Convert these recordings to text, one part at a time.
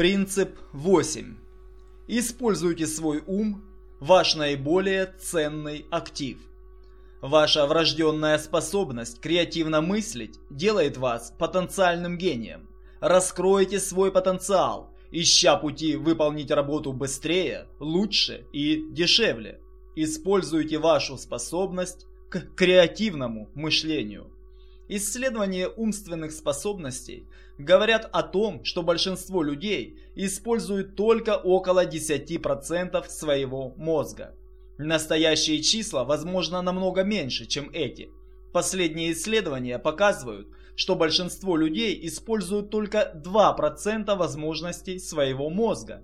Принцип 8. Используйте свой ум, ваш наиболее ценный актив. Ваша врожденная способность креативно мыслить делает вас потенциальным гением. Раскройте свой потенциал, ища пути выполнить работу быстрее, лучше и дешевле. Используйте вашу способность к креативному мышлению. Исследования умственных способностей говорят о том, что большинство людей используют только около 10% своего мозга. Настоящие числа, возможно, намного меньше, чем эти. Последние исследования показывают, что большинство людей используют только 2% возможностей своего мозга.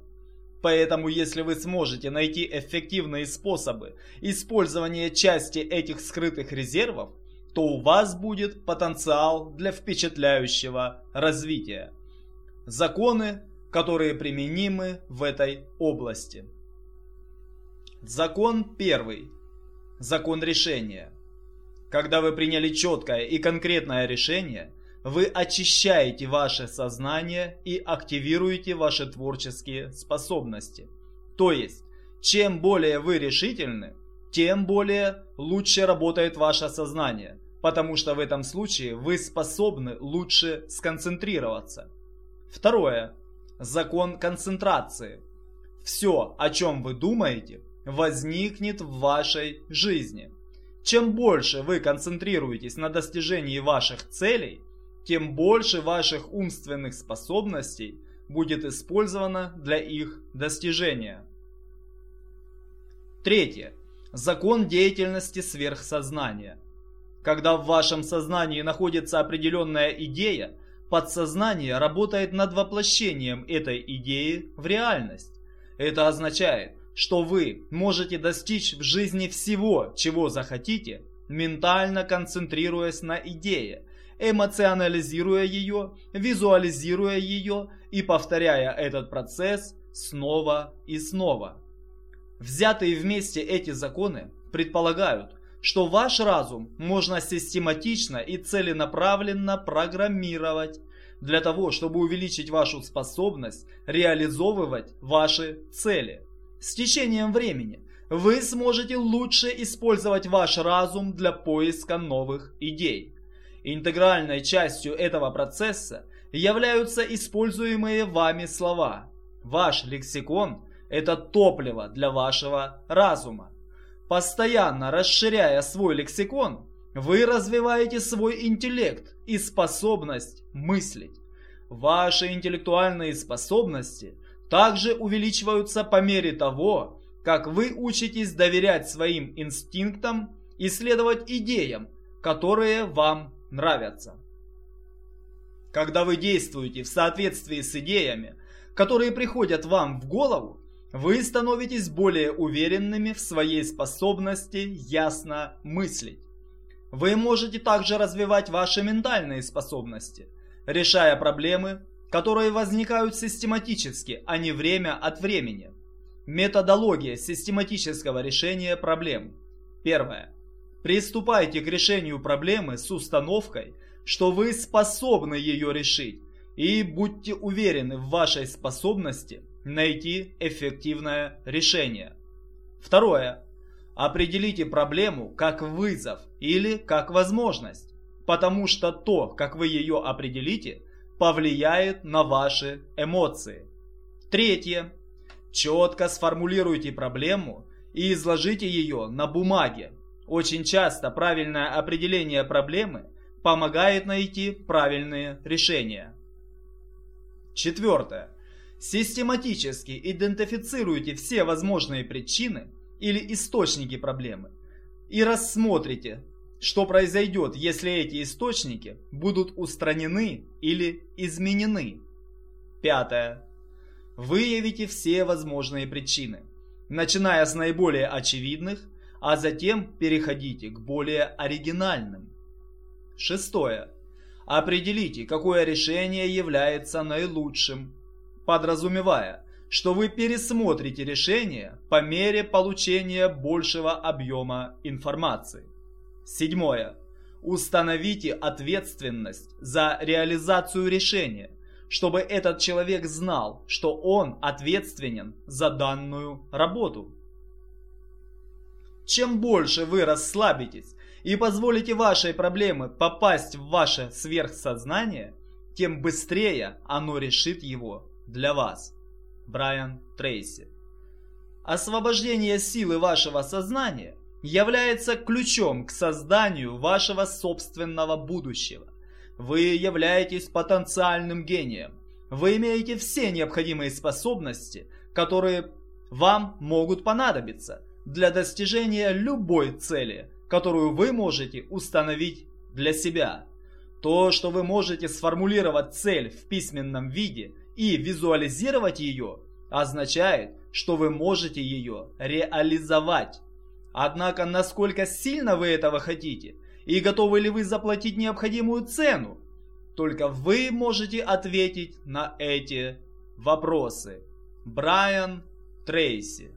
Поэтому, если вы сможете найти эффективные способы использования части этих скрытых резервов, то у вас будет потенциал для впечатляющего развития. Законы, которые применимы в этой области. Закон первый. Закон решения. Когда вы приняли четкое и конкретное решение, вы очищаете ваше сознание и активируете ваши творческие способности. То есть, чем более вы решительны, тем более лучше работает ваше сознание – потому что в этом случае вы способны лучше сконцентрироваться. Второе. Закон концентрации. Все, о чем вы думаете, возникнет в вашей жизни. Чем больше вы концентрируетесь на достижении ваших целей, тем больше ваших умственных способностей будет использовано для их достижения. Третье. Закон деятельности сверхсознания – когда в вашем сознании находится определенная идея, подсознание работает над воплощением этой идеи в реальность. Это означает, что вы можете достичь в жизни всего, чего захотите, ментально концентрируясь на идее, эмоционализируя ее, визуализируя ее и повторяя этот процесс снова и снова. Взятые вместе эти законы предполагают, что ваш разум можно систематично и целенаправленно программировать для того, чтобы увеличить вашу способность реализовывать ваши цели. С течением времени вы сможете лучше использовать ваш разум для поиска новых идей. Интегральной частью этого процесса являются используемые вами слова. Ваш лексикон – это топливо для вашего разума. Постоянно расширяя свой лексикон, вы развиваете свой интеллект и способность мыслить. Ваши интеллектуальные способности также увеличиваются по мере того, как вы учитесь доверять своим инстинктам и следовать идеям, которые вам нравятся. Когда вы действуете в соответствии с идеями, которые приходят вам в голову, вы становитесь более уверенными в своей способности ясно мыслить. Вы можете также развивать ваши ментальные способности, решая проблемы, которые возникают систематически, а не время от времени. Методология систематического решения проблем. Первое. Приступайте к решению проблемы с установкой, что вы способны ее решить, и будьте уверены в вашей способности найти эффективное решение. Второе. Определите проблему как вызов или как возможность, потому что то, как вы ее определите, повлияет на ваши эмоции. Третье. Четко сформулируйте проблему и изложите ее на бумаге. Очень часто правильное определение проблемы помогает найти правильные решения. Четвертое. Систематически идентифицируйте все возможные причины или источники проблемы и рассмотрите, что произойдет, если эти источники будут устранены или изменены. Пятое. Выявите все возможные причины, начиная с наиболее очевидных, а затем переходите к более оригинальным. Шестое. Определите, какое решение является наилучшим подразумевая, что вы пересмотрите решение по мере получения большего объема информации. Седьмое. Установите ответственность за реализацию решения, чтобы этот человек знал, что он ответственен за данную работу. Чем больше вы расслабитесь и позволите вашей проблеме попасть в ваше сверхсознание, тем быстрее оно решит его для вас. Брайан Трейси Освобождение силы вашего сознания является ключом к созданию вашего собственного будущего. Вы являетесь потенциальным гением. Вы имеете все необходимые способности, которые вам могут понадобиться для достижения любой цели, которую вы можете установить для себя. То, что вы можете сформулировать цель в письменном виде и визуализировать ее, означает, что вы можете ее реализовать. Однако, насколько сильно вы этого хотите и готовы ли вы заплатить необходимую цену, только вы можете ответить на эти вопросы. Брайан Трейси